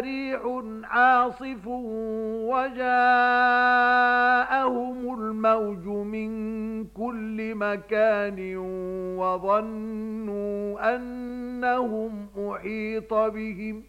ريح عاصف وجاءهم الموج من كل مكان وظنوا أنهم أحيط بهم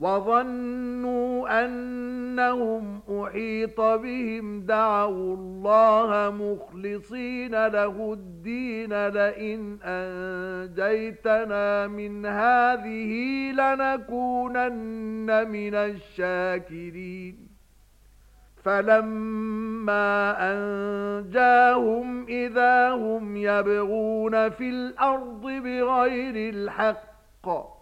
وظنوا أن أنهم أحيط بهم دعوا الله مخلصين له الدين لئن أنجيتنا من هذه لنكونن من الشاكرين فَلَمَّا أَنجَاهُمْ إِذَا هُمْ يَبْغُونَ فِي الْأَرْضِ بِغَيْرِ الْحَقِّ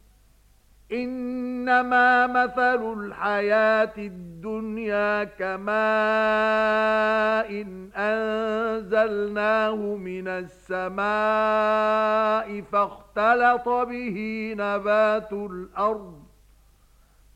إنما مثل الحياة الدنيا كماء إن أنزلناه من السماء فاختلط به نبات الأرض